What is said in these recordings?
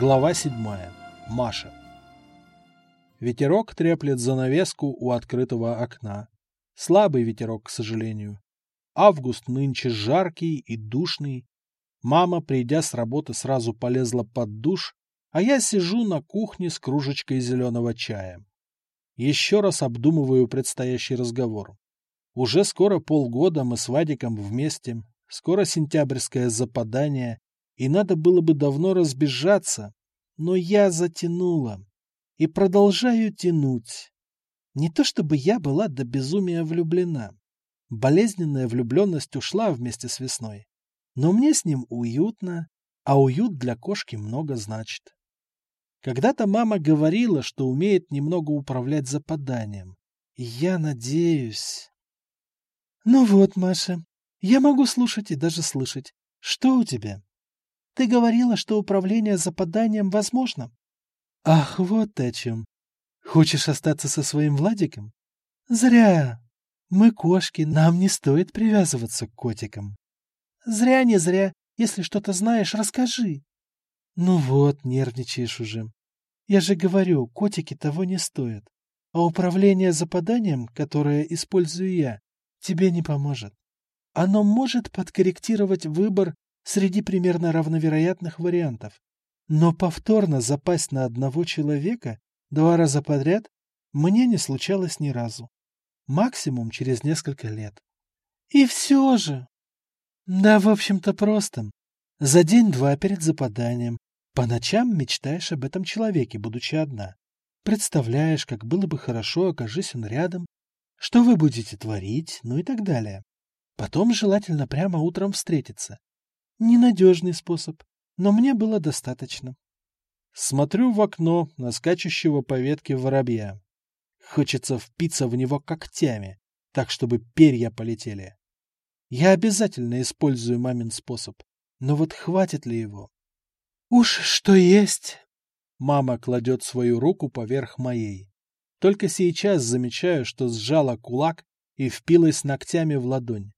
Глава седьмая. Маша. Ветерок треплет занавеску у открытого окна. Слабый ветерок, к сожалению. Август нынче жаркий и душный. Мама, придя с работы, сразу полезла под душ, а я сижу на кухне с кружечкой зеленого чая. Еще раз обдумываю предстоящий разговор. Уже скоро полгода мы с Вадиком вместе, скоро сентябрьское западание, и надо было бы давно разбежаться, но я затянула и продолжаю тянуть. Не то чтобы я была до безумия влюблена. Болезненная влюбленность ушла вместе с весной. Но мне с ним уютно, а уют для кошки много значит. Когда-то мама говорила, что умеет немного управлять западанием. И я надеюсь... Ну вот, Маша, я могу слушать и даже слышать. Что у тебя? Ты говорила, что управление западанием возможно. Ах, вот о чем. Хочешь остаться со своим Владиком? Зря. Мы кошки, нам не стоит привязываться к котикам. Зря, не зря. Если что-то знаешь, расскажи. Ну вот, нервничаешь уже. Я же говорю, котики того не стоят. А управление западанием, которое использую я, тебе не поможет. Оно может подкорректировать выбор среди примерно равновероятных вариантов. Но повторно запасть на одного человека два раза подряд мне не случалось ни разу. Максимум через несколько лет. И все же... Да, в общем-то, просто. За день-два перед западанием по ночам мечтаешь об этом человеке, будучи одна. Представляешь, как было бы хорошо, окажись он рядом, что вы будете творить, ну и так далее. Потом желательно прямо утром встретиться. Ненадежный способ, но мне было достаточно. Смотрю в окно на скачущего по ветке воробья. Хочется впиться в него когтями, так, чтобы перья полетели. Я обязательно использую мамин способ, но вот хватит ли его? Уж что есть. Мама кладет свою руку поверх моей. Только сейчас замечаю, что сжала кулак и впилась ногтями в ладонь.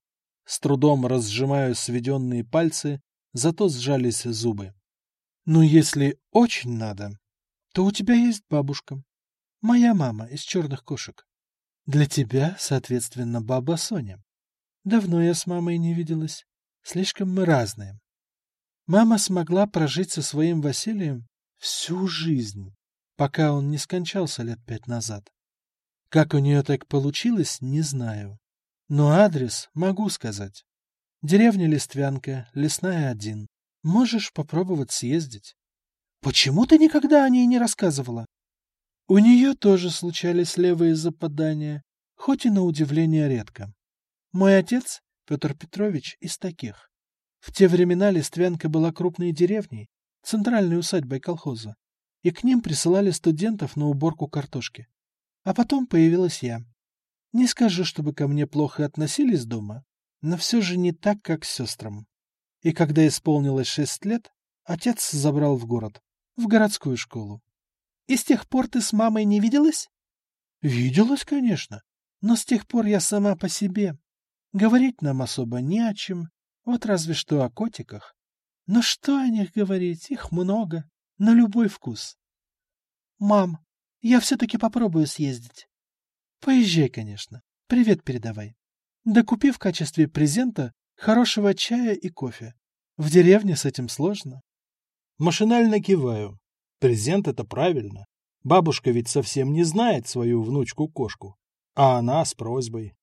С трудом разжимаю сведенные пальцы, зато сжались зубы. Ну, если очень надо, то у тебя есть бабушка. Моя мама из черных кошек. Для тебя, соответственно, баба Соня. Давно я с мамой не виделась. Слишком мы разные. Мама смогла прожить со своим Василием всю жизнь, пока он не скончался лет пять назад. Как у нее так получилось, не знаю. Но адрес могу сказать. Деревня Листвянка, лесная один. Можешь попробовать съездить. Почему ты никогда о ней не рассказывала? У нее тоже случались левые западания, хоть и на удивление редко. Мой отец, Петр Петрович, из таких. В те времена Листвянка была крупной деревней, центральной усадьбой колхоза, и к ним присылали студентов на уборку картошки. А потом появилась я. Не скажу, чтобы ко мне плохо относились дома, но все же не так, как к сестрам. И когда исполнилось шесть лет, отец забрал в город, в городскую школу. И с тех пор ты с мамой не виделась? Виделась, конечно, но с тех пор я сама по себе. Говорить нам особо не о чем, вот разве что о котиках. Но что о них говорить, их много, на любой вкус. Мам, я все-таки попробую съездить. Поезжай, конечно. Привет передавай. Да купи в качестве презента хорошего чая и кофе. В деревне с этим сложно. Машинально киваю. Презент — это правильно. Бабушка ведь совсем не знает свою внучку-кошку. А она с просьбой.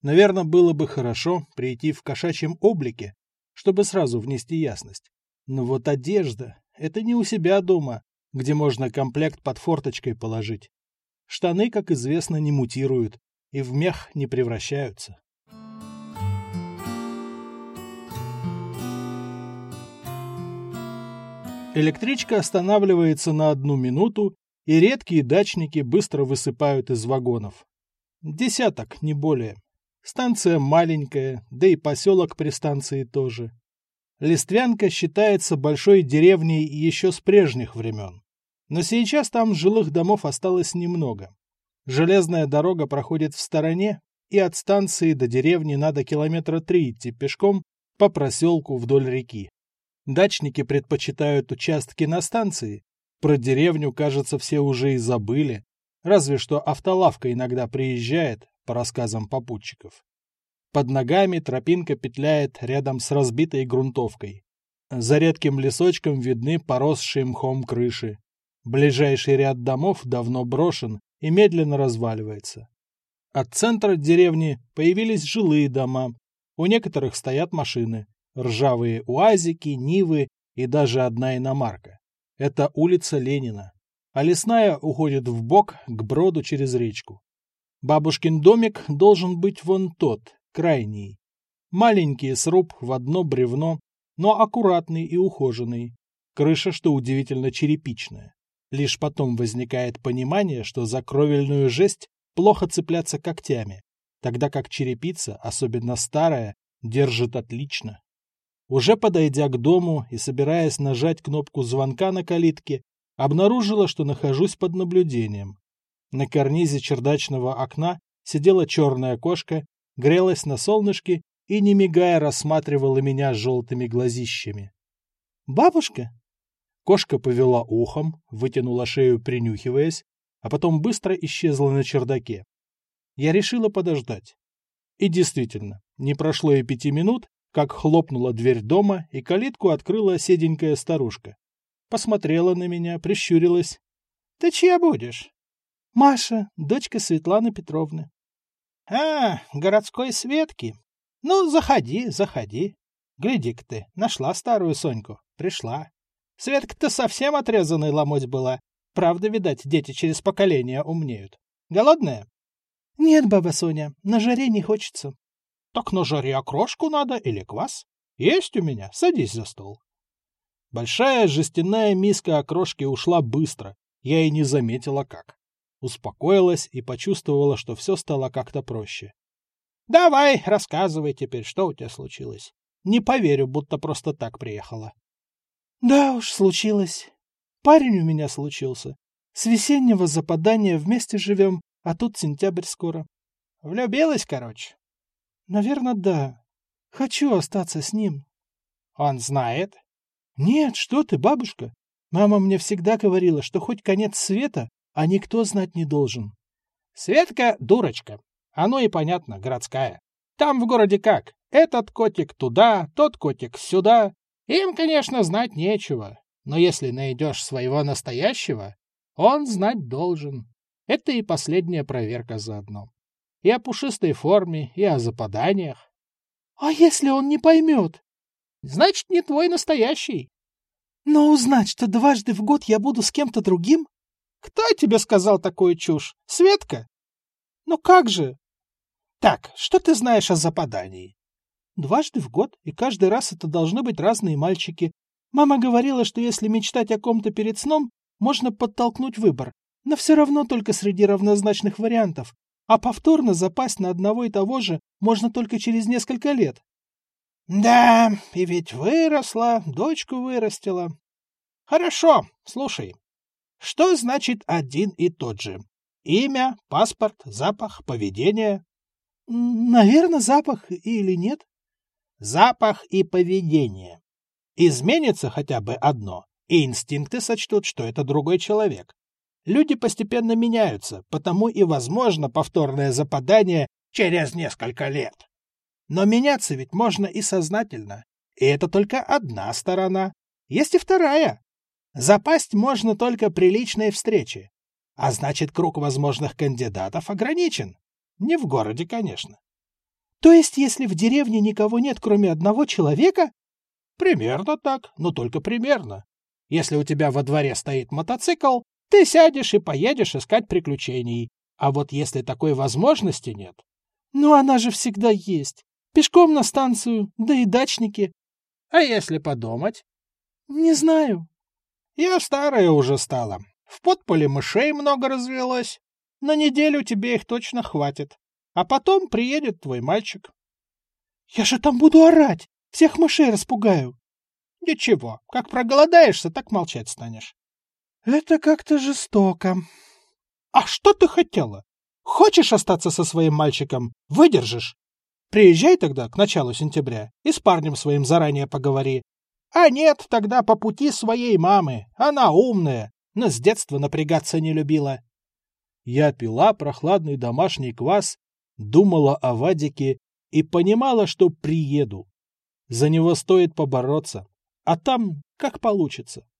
Наверное, было бы хорошо прийти в кошачьем облике, чтобы сразу внести ясность. Но вот одежда — это не у себя дома, где можно комплект под форточкой положить. Штаны, как известно, не мутируют и в мех не превращаются. Электричка останавливается на одну минуту, и редкие дачники быстро высыпают из вагонов. Десяток, не более. Станция маленькая, да и поселок при станции тоже. Листвянка считается большой деревней еще с прежних времен. Но сейчас там жилых домов осталось немного. Железная дорога проходит в стороне, и от станции до деревни надо километра три идти пешком по проселку вдоль реки. Дачники предпочитают участки на станции. Про деревню, кажется, все уже и забыли. Разве что автолавка иногда приезжает, по рассказам попутчиков. Под ногами тропинка петляет рядом с разбитой грунтовкой. За редким лесочком видны поросшие мхом крыши. Ближайший ряд домов давно брошен и медленно разваливается. От центра деревни появились жилые дома. У некоторых стоят машины. Ржавые уазики, нивы и даже одна иномарка. Это улица Ленина. А лесная уходит в бок к броду через речку. Бабушкин домик должен быть вон тот, крайний. Маленький сруб в одно бревно, но аккуратный и ухоженный. Крыша, что удивительно, черепичная. Лишь потом возникает понимание, что за кровельную жесть плохо цепляться когтями, тогда как черепица, особенно старая, держит отлично. Уже подойдя к дому и собираясь нажать кнопку звонка на калитке, обнаружила, что нахожусь под наблюдением. На карнизе чердачного окна сидела черная кошка, грелась на солнышке и, не мигая, рассматривала меня желтыми глазищами. «Бабушка?» Кошка повела ухом, вытянула шею, принюхиваясь, а потом быстро исчезла на чердаке. Я решила подождать. И действительно, не прошло и пяти минут, как хлопнула дверь дома, и калитку открыла седенькая старушка. Посмотрела на меня, прищурилась. — Ты чья будешь? Маша, дочка Светланы Петровны. — А, городской Светки. Ну, заходи, заходи. Гляди-ка ты, нашла старую Соньку. Пришла. Светка-то совсем отрезанной ломоть была. Правда, видать, дети через поколение умнеют. Голодная? — Нет, баба Соня, на жаре не хочется. — Так на жаре окрошку надо или квас? Есть у меня, садись за стол. Большая жестяная миска окрошки ушла быстро, я и не заметила как успокоилась и почувствовала, что все стало как-то проще. — Давай, рассказывай теперь, что у тебя случилось. Не поверю, будто просто так приехала. — Да уж, случилось. Парень у меня случился. С весеннего западания вместе живем, а тут сентябрь скоро. — Влюбилась, короче? — Наверное, да. Хочу остаться с ним. — Он знает? — Нет, что ты, бабушка. Мама мне всегда говорила, что хоть конец света, а никто знать не должен. Светка — дурочка. Оно и понятно, городская. Там в городе как? Этот котик туда, тот котик сюда. Им, конечно, знать нечего. Но если найдешь своего настоящего, он знать должен. Это и последняя проверка заодно. И о пушистой форме, и о западаниях. — А если он не поймет? — Значит, не твой настоящий. — Но узнать, что дважды в год я буду с кем-то другим, кто тебе сказал такую чушь? Светка? Ну как же? Так, что ты знаешь о западании? Дважды в год, и каждый раз это должны быть разные мальчики. Мама говорила, что если мечтать о ком-то перед сном, можно подтолкнуть выбор, но все равно только среди равнозначных вариантов, а повторно запасть на одного и того же можно только через несколько лет. Да, и ведь выросла, дочку вырастила. Хорошо, слушай, что значит один и тот же? Имя, паспорт, запах, поведение? Наверное, запах или нет? Запах и поведение. Изменится хотя бы одно, и инстинкты сочтут, что это другой человек. Люди постепенно меняются, потому и возможно повторное западание через несколько лет. Но меняться ведь можно и сознательно. И это только одна сторона. Есть и вторая. Запасть можно только при личной встрече. А значит, круг возможных кандидатов ограничен. Не в городе, конечно. То есть, если в деревне никого нет, кроме одного человека? Примерно так, но только примерно. Если у тебя во дворе стоит мотоцикл, ты сядешь и поедешь искать приключений. А вот если такой возможности нет... Ну, она же всегда есть. Пешком на станцию, да и дачники. А если подумать? Не знаю. Я старая уже стала. В подполе мышей много развелось. На неделю тебе их точно хватит. А потом приедет твой мальчик. Я же там буду орать. Всех мышей распугаю. Ничего, как проголодаешься, так молчать станешь. Это как-то жестоко. А что ты хотела? Хочешь остаться со своим мальчиком? Выдержишь. Приезжай тогда к началу сентября и с парнем своим заранее поговори. А нет, тогда по пути своей мамы. Она умная, но с детства напрягаться не любила. Я пила прохладный домашний квас, думала о Вадике и понимала, что приеду. За него стоит побороться, а там как получится.